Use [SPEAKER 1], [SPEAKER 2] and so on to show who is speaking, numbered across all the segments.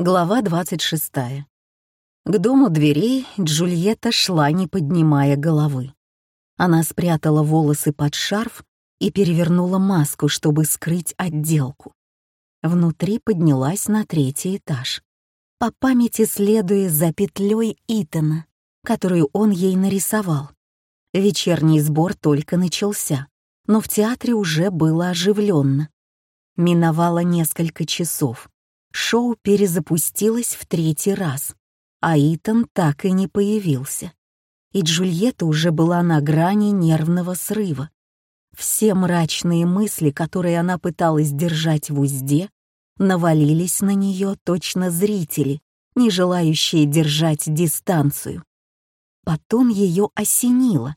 [SPEAKER 1] Глава 26. К дому дверей Джульетта шла, не поднимая головы. Она спрятала волосы под шарф и перевернула маску, чтобы скрыть отделку. Внутри поднялась на третий этаж, по памяти следуя за петлей Итана, которую он ей нарисовал. Вечерний сбор только начался, но в театре уже было оживленно. Миновало несколько часов шоу перезапустилось в третий раз, а Итан так и не появился. И Джульетта уже была на грани нервного срыва. Все мрачные мысли, которые она пыталась держать в узде, навалились на нее точно зрители, не желающие держать дистанцию. Потом ее осенило,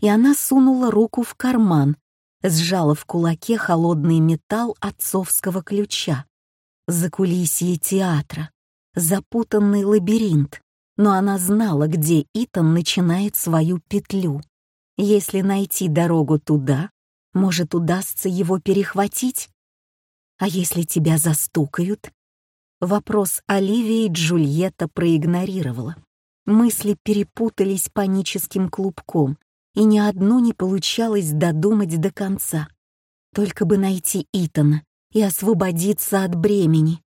[SPEAKER 1] и она сунула руку в карман, сжала в кулаке холодный металл отцовского ключа закулисье театра, запутанный лабиринт, но она знала, где Итан начинает свою петлю. Если найти дорогу туда, может, удастся его перехватить? А если тебя застукают? Вопрос Оливии Джульетта проигнорировала. Мысли перепутались паническим клубком, и ни одну не получалось додумать до конца. Только бы найти Итана, и освободиться от бремени.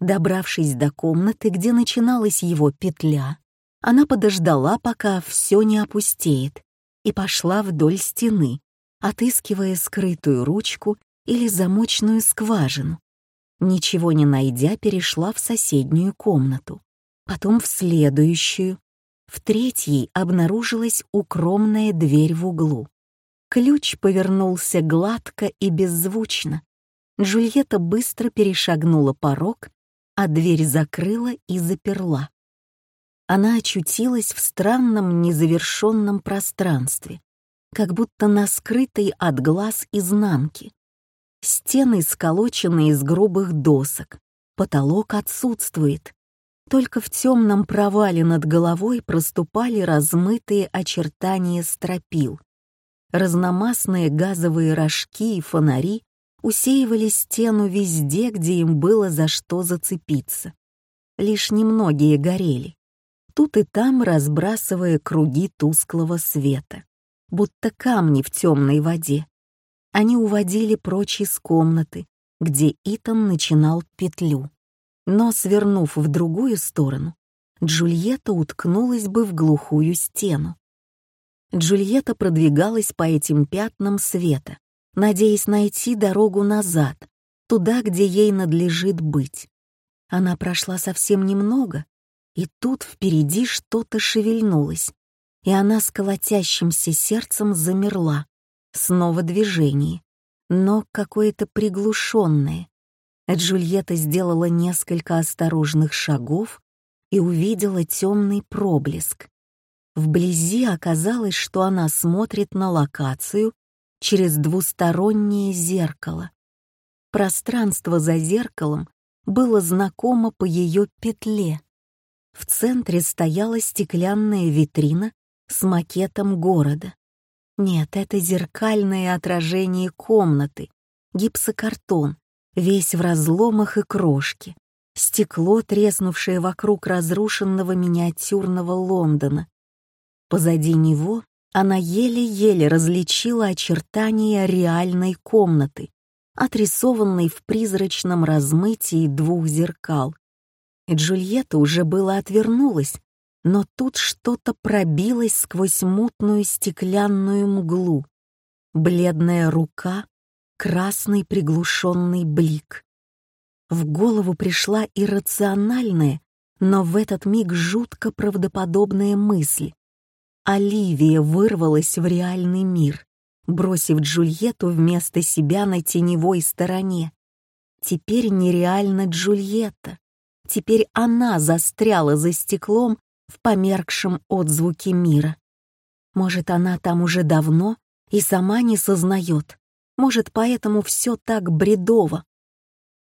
[SPEAKER 1] Добравшись до комнаты, где начиналась его петля, она подождала, пока все не опустеет, и пошла вдоль стены, отыскивая скрытую ручку или замочную скважину. Ничего не найдя, перешла в соседнюю комнату, потом в следующую. В третьей обнаружилась укромная дверь в углу. Ключ повернулся гладко и беззвучно, Джульетта быстро перешагнула порог, а дверь закрыла и заперла. Она очутилась в странном незавершенном пространстве, как будто на скрытой от глаз изнанке. Стены сколочены из грубых досок, потолок отсутствует. Только в темном провале над головой проступали размытые очертания стропил. Разномастные газовые рожки и фонари усеивали стену везде, где им было за что зацепиться. Лишь немногие горели, тут и там разбрасывая круги тусклого света, будто камни в темной воде. Они уводили прочь из комнаты, где Итан начинал петлю. Но, свернув в другую сторону, Джульетта уткнулась бы в глухую стену. Джульетта продвигалась по этим пятнам света, надеясь найти дорогу назад, туда, где ей надлежит быть. Она прошла совсем немного, и тут впереди что-то шевельнулось, и она с колотящимся сердцем замерла. Снова движение, но какое-то приглушенное. Джульетта сделала несколько осторожных шагов и увидела темный проблеск. Вблизи оказалось, что она смотрит на локацию, через двустороннее зеркало. Пространство за зеркалом было знакомо по ее петле. В центре стояла стеклянная витрина с макетом города. Нет, это зеркальное отражение комнаты, гипсокартон, весь в разломах и крошке, стекло, треснувшее вокруг разрушенного миниатюрного Лондона. Позади него она еле-еле различила очертания реальной комнаты, отрисованной в призрачном размытии двух зеркал. Джульетта уже было отвернулась, но тут что-то пробилось сквозь мутную стеклянную мглу. Бледная рука, красный приглушенный блик. В голову пришла иррациональная, но в этот миг жутко правдоподобная мысль. Оливия вырвалась в реальный мир, бросив Джульетту вместо себя на теневой стороне. Теперь нереально Джульетта. Теперь она застряла за стеклом в померкшем отзвуке мира. Может, она там уже давно и сама не сознает. Может, поэтому все так бредово.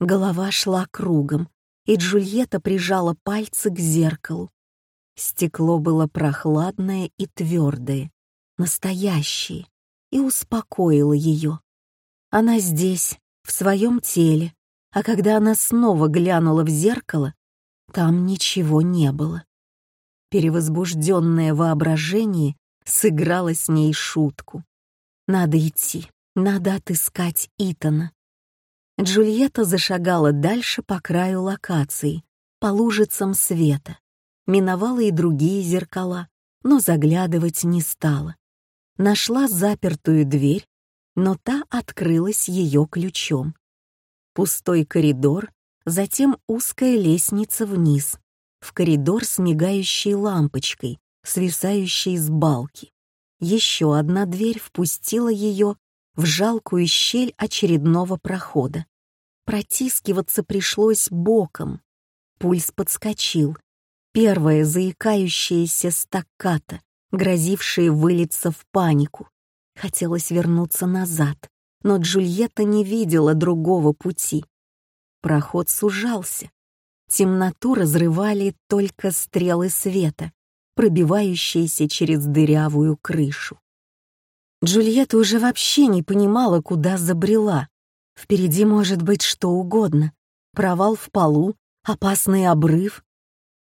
[SPEAKER 1] Голова шла кругом, и Джульетта прижала пальцы к зеркалу. Стекло было прохладное и твердое, настоящее, и успокоило ее. Она здесь, в своем теле, а когда она снова глянула в зеркало, Там ничего не было. Перевозбужденное воображение сыграло с ней шутку. Надо идти, надо отыскать Итана. Джульетта зашагала дальше по краю локации, по лужицам света. Миновала и другие зеркала, но заглядывать не стала. Нашла запертую дверь, но та открылась ее ключом. Пустой коридор, затем узкая лестница вниз, в коридор с мигающей лампочкой, свисающей с балки. Еще одна дверь впустила ее в жалкую щель очередного прохода. Протискиваться пришлось боком. Пульс подскочил. Первая заикающаяся стакката, грозившая вылиться в панику. Хотелось вернуться назад, но Джульетта не видела другого пути. Проход сужался. Темноту разрывали только стрелы света, пробивающиеся через дырявую крышу. Джульетта уже вообще не понимала, куда забрела. Впереди может быть что угодно. Провал в полу, опасный обрыв.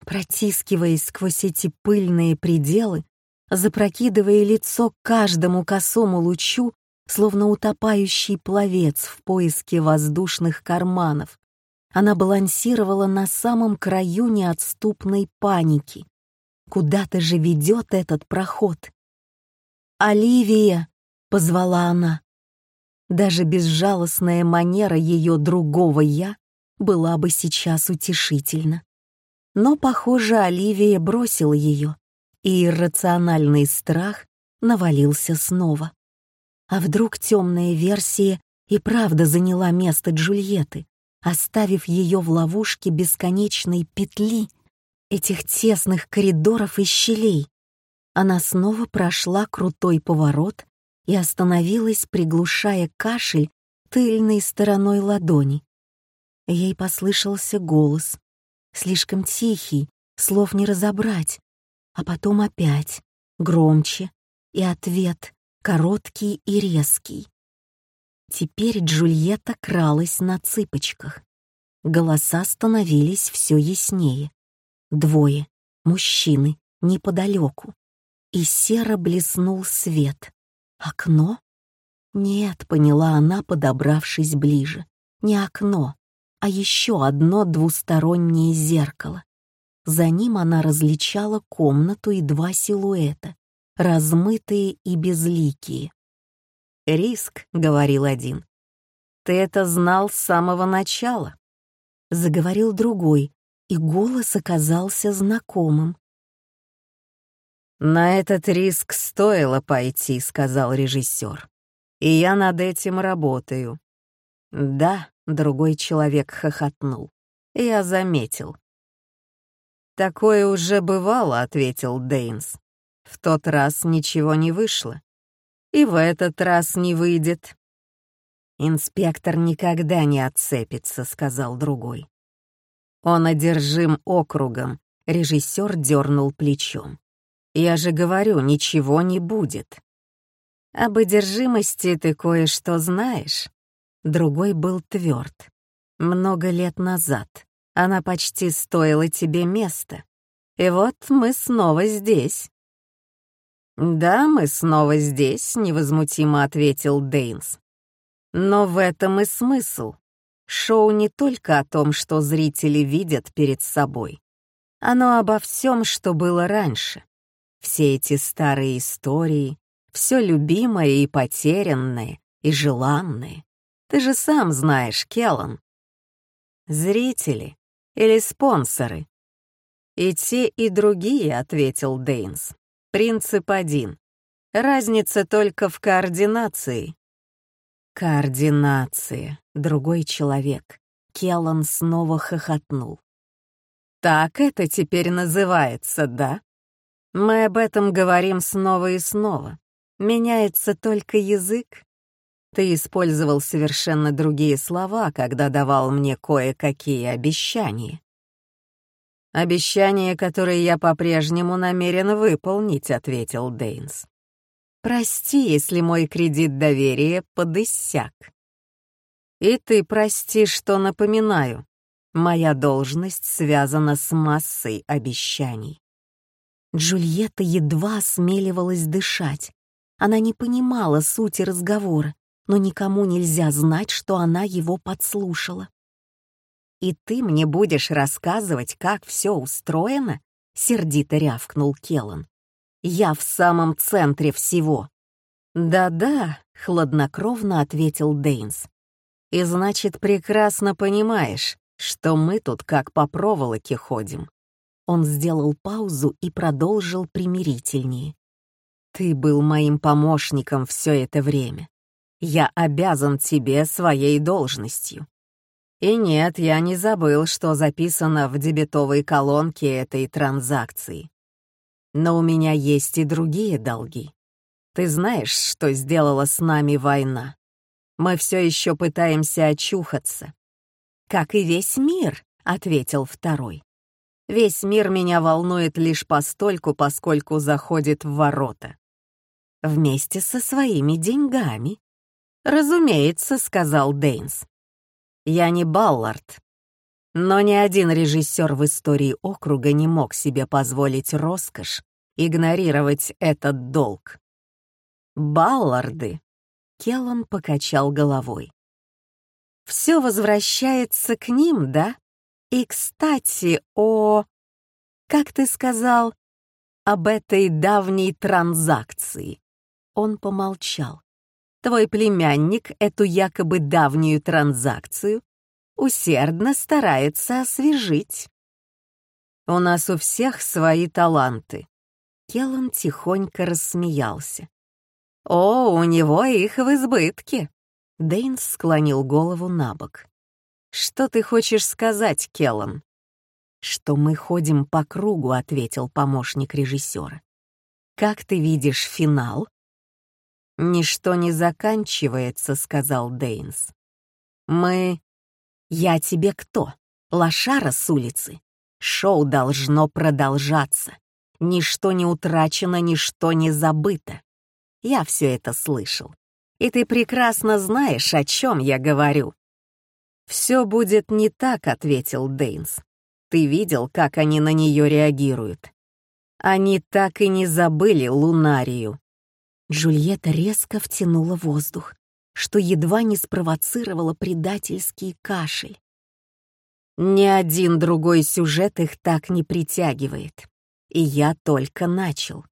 [SPEAKER 1] Протискиваясь сквозь эти пыльные пределы, запрокидывая лицо каждому косому лучу, словно утопающий пловец в поиске воздушных карманов, она балансировала на самом краю неотступной паники. Куда-то же ведет этот проход. «Оливия!» позвала она. Даже безжалостная манера ее другого «я» была бы сейчас утешительна. Но, похоже, Оливия бросила ее, и иррациональный страх навалился снова. А вдруг темная версия и правда заняла место Джульетты, оставив ее в ловушке бесконечной петли, этих тесных коридоров и щелей? Она снова прошла крутой поворот и остановилась, приглушая кашель тыльной стороной ладони. Ей послышался голос, слишком тихий, слов не разобрать, а потом опять, громче, и ответ, короткий и резкий. Теперь Джульетта кралась на цыпочках. Голоса становились все яснее. Двое, мужчины, неподалеку. И серо блеснул свет. Окно? Нет, поняла она, подобравшись ближе. Не окно, а еще одно двустороннее зеркало. За ним она различала комнату и два силуэта, размытые и безликие. «Риск», — говорил один. «Ты это знал с самого начала», — заговорил другой, и голос оказался знакомым. «На этот риск стоило пойти», — сказал режиссер. «И я над этим работаю». «Да», — другой человек хохотнул. «Я заметил». «Такое уже бывало», — ответил Дейнс. «В тот раз ничего не вышло. И в этот раз не выйдет». «Инспектор никогда не отцепится», — сказал другой. «Он одержим округом», — режиссер дернул плечом. Я же говорю, ничего не будет. Об одержимости ты кое-что знаешь. Другой был тверд. Много лет назад она почти стоила тебе места. И вот мы снова здесь. «Да, мы снова здесь», — невозмутимо ответил Дейнс. «Но в этом и смысл. Шоу не только о том, что зрители видят перед собой. Оно обо всем, что было раньше. Все эти старые истории, все любимое и потерянное, и желанное. Ты же сам знаешь, Келлан. Зрители или спонсоры? И те, и другие, ответил Дейнс. Принцип один. Разница только в координации. Координация. Другой человек. Келлан снова хохотнул. Так это теперь называется, да? Мы об этом говорим снова и снова. Меняется только язык. Ты использовал совершенно другие слова, когда давал мне кое-какие обещания. «Обещания, которые я по-прежнему намерен выполнить», — ответил Дейнс. «Прости, если мой кредит доверия подыссяк». «И ты прости, что напоминаю. Моя должность связана с массой обещаний. Джульетта едва осмеливалась дышать. Она не понимала сути разговора, но никому нельзя знать, что она его подслушала. «И ты мне будешь рассказывать, как все устроено?» — сердито рявкнул Келлан. «Я в самом центре всего». «Да-да», — хладнокровно ответил Дейнс. «И значит, прекрасно понимаешь, что мы тут как по проволоке ходим». Он сделал паузу и продолжил примирительнее. «Ты был моим помощником все это время. Я обязан тебе своей должностью. И нет, я не забыл, что записано в дебетовой колонке этой транзакции. Но у меня есть и другие долги. Ты знаешь, что сделала с нами война? Мы все еще пытаемся очухаться. Как и весь мир, ответил второй. Весь мир меня волнует лишь постольку, поскольку заходит в ворота. Вместе со своими деньгами. Разумеется, сказал Дейнс. Я не Баллард. Но ни один режиссер в истории округа не мог себе позволить роскошь игнорировать этот долг. Балларды. Келлан покачал головой. Все возвращается к ним, да? И, кстати, о... Как ты сказал? Об этой давней транзакции. Он помолчал. Твой племянник эту якобы давнюю транзакцию усердно старается освежить. У нас у всех свои таланты. Келлан тихонько рассмеялся. О, у него их в избытке. Дейнс склонил голову на бок. «Что ты хочешь сказать, Келлан?» «Что мы ходим по кругу», — ответил помощник режиссера. «Как ты видишь финал?» «Ничто не заканчивается», — сказал Дейнс. «Мы...» «Я тебе кто? Лошара с улицы? Шоу должно продолжаться. Ничто не утрачено, ничто не забыто. Я все это слышал. И ты прекрасно знаешь, о чем я говорю». «Все будет не так», — ответил Дейнс. «Ты видел, как они на нее реагируют? Они так и не забыли Лунарию. Джульетта резко втянула воздух, что едва не спровоцировало предательский кашель. Ни один другой сюжет их так не притягивает. И я только начал.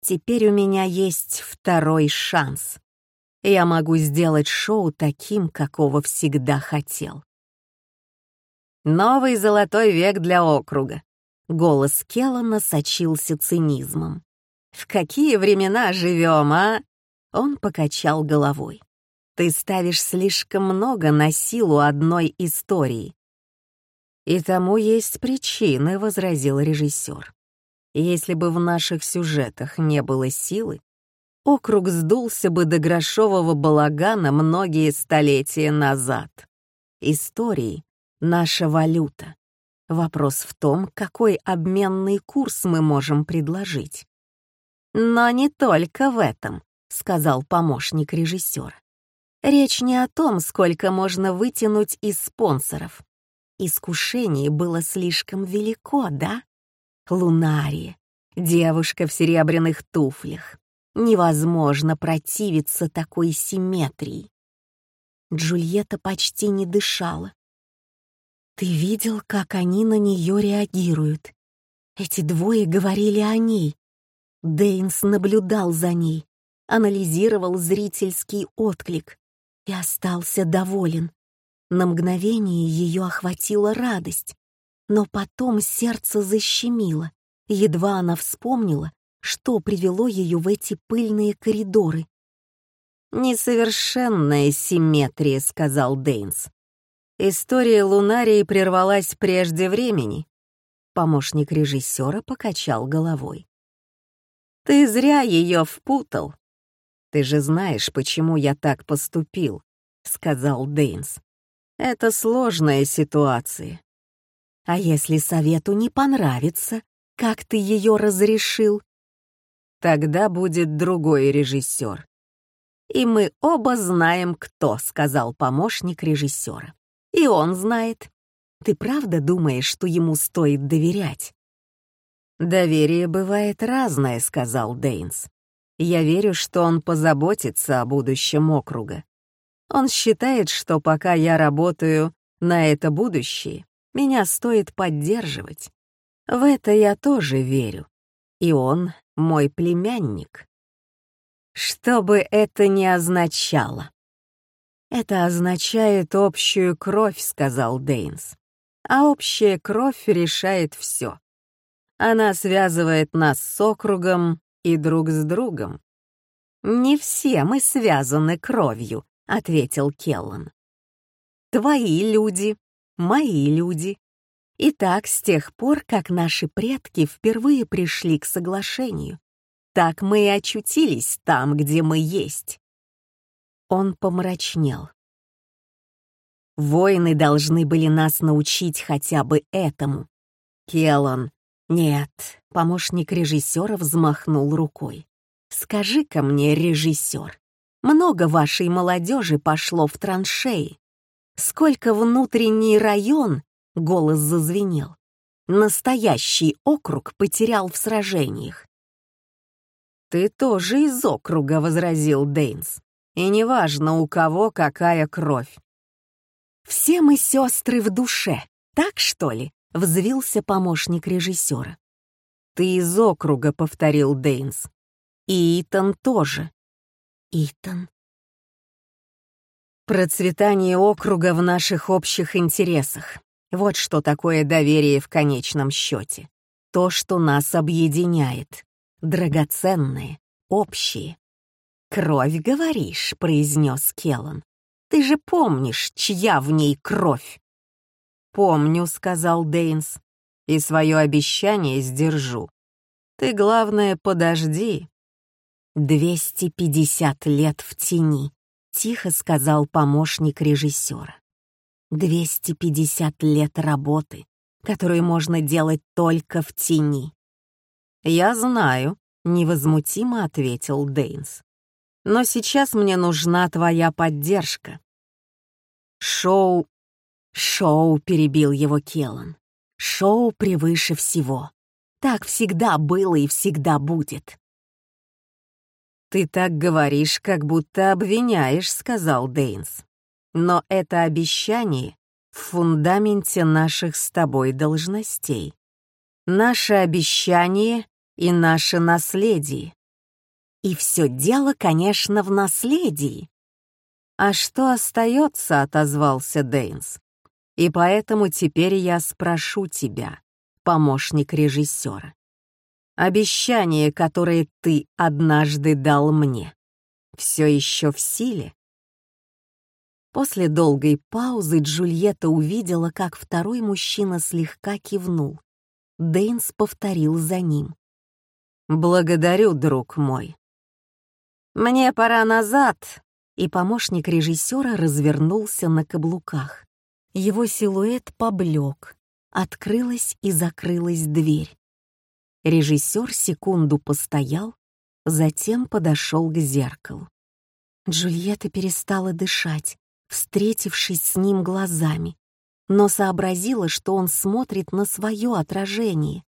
[SPEAKER 1] Теперь у меня есть второй шанс. Я могу сделать шоу таким, какого всегда хотел. Новый золотой век для округа. Голос Келлана сочился цинизмом. В какие времена живем, а?» Он покачал головой. «Ты ставишь слишком много на силу одной истории». «И тому есть причины», — возразил режиссер. «Если бы в наших сюжетах не было силы, округ сдулся бы до грошового балагана многие столетия назад. Истории — наша валюта. Вопрос в том, какой обменный курс мы можем предложить. «Но не только в этом», — сказал помощник режиссера. «Речь не о том, сколько можно вытянуть из спонсоров. Искушение было слишком велико, да? Лунария, девушка в серебряных туфлях. Невозможно противиться такой симметрии». Джульетта почти не дышала. «Ты видел, как они на нее реагируют? Эти двое говорили о ней, Дейнс наблюдал за ней, анализировал зрительский отклик и остался доволен. На мгновение ее охватила радость, но потом сердце защемило, едва она вспомнила, что привело ее в эти пыльные коридоры. «Несовершенная симметрия», — сказал Дейнс. «История Лунарии прервалась прежде времени». Помощник режиссера покачал головой. Ты зря ее впутал. Ты же знаешь, почему я так поступил, сказал Дейнс. Это сложная ситуация. А если совету не понравится, как ты ее разрешил? Тогда будет другой режиссер. И мы оба знаем, кто, сказал помощник режиссера. И он знает. Ты правда думаешь, что ему стоит доверять?»
[SPEAKER 2] «Доверие бывает разное», — сказал Дейнс. «Я верю, что он позаботится о будущем округа. Он считает, что пока я работаю на это будущее, меня стоит поддерживать. В это я тоже верю. И он мой племянник. Что бы это ни означало. «Это означает общую кровь», — сказал Дейнс. «А общая кровь решает все. Она связывает нас с округом и друг с другом». «Не все мы связаны кровью», — ответил Келлан. «Твои люди, мои люди. И так с тех пор, как наши предки впервые пришли к соглашению, так мы и очутились там, где мы есть». Он помрачнел. Воины должны были нас научить хотя бы этому. Келлан. Нет, помощник режиссера взмахнул рукой. Скажи-ка мне, режиссер, много вашей молодежи пошло в траншеи. Сколько внутренний район, голос зазвенел, настоящий округ потерял в сражениях. «Ты тоже из округа», — возразил Дейнс. «И неважно, у кого какая кровь. «Все мы сестры в душе, так что ли?» — взвился помощник режиссера. «Ты из округа», — повторил Дейнс. «И Итан тоже». «Итан?» «Процветание округа в наших общих интересах. Вот что такое доверие в конечном счете. То, что нас объединяет. Драгоценное, общее». «Кровь, говоришь», — произнес Келлан. Ты же помнишь, чья в ней кровь?» «Помню», — сказал Дейнс, — «и свое обещание сдержу. Ты, главное, подожди». «Двести пятьдесят лет в тени», — тихо сказал помощник режиссера. «Двести пятьдесят лет работы, которую можно делать только в тени». «Я знаю», — невозмутимо ответил Дейнс. «Но сейчас мне нужна твоя поддержка. Шоу... Шоу, перебил его Келлан. Шоу превыше всего. Так всегда было и всегда будет. «Ты так говоришь, как будто обвиняешь», — сказал Дейнс. «Но это обещание в фундаменте наших с тобой должностей. Наше обещание и наше наследие. И все дело, конечно, в наследии. «А что остается?» — отозвался Дейнс. «И поэтому теперь я спрошу тебя, помощник режиссера. Обещание, которое ты однажды дал мне, все еще в силе?» После долгой паузы Джульетта увидела, как второй мужчина слегка кивнул. Дейнс повторил за ним. «Благодарю, друг мой. Мне пора назад, и помощник режиссера развернулся на каблуках. Его силуэт поблек, открылась и закрылась дверь. Режиссер секунду постоял, затем подошел к зеркалу. Джульетта перестала дышать, встретившись с ним глазами, но сообразила, что он смотрит на свое отражение.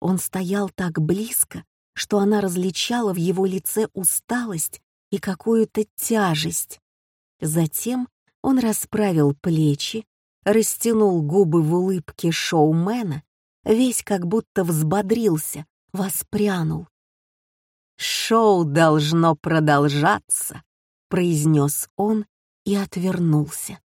[SPEAKER 2] Он стоял так близко, что она различала в его лице усталость и какую-то тяжесть. Затем он расправил плечи, растянул губы в улыбке шоумена, весь как будто взбодрился, воспрянул. «Шоу должно продолжаться», — произнес он и отвернулся.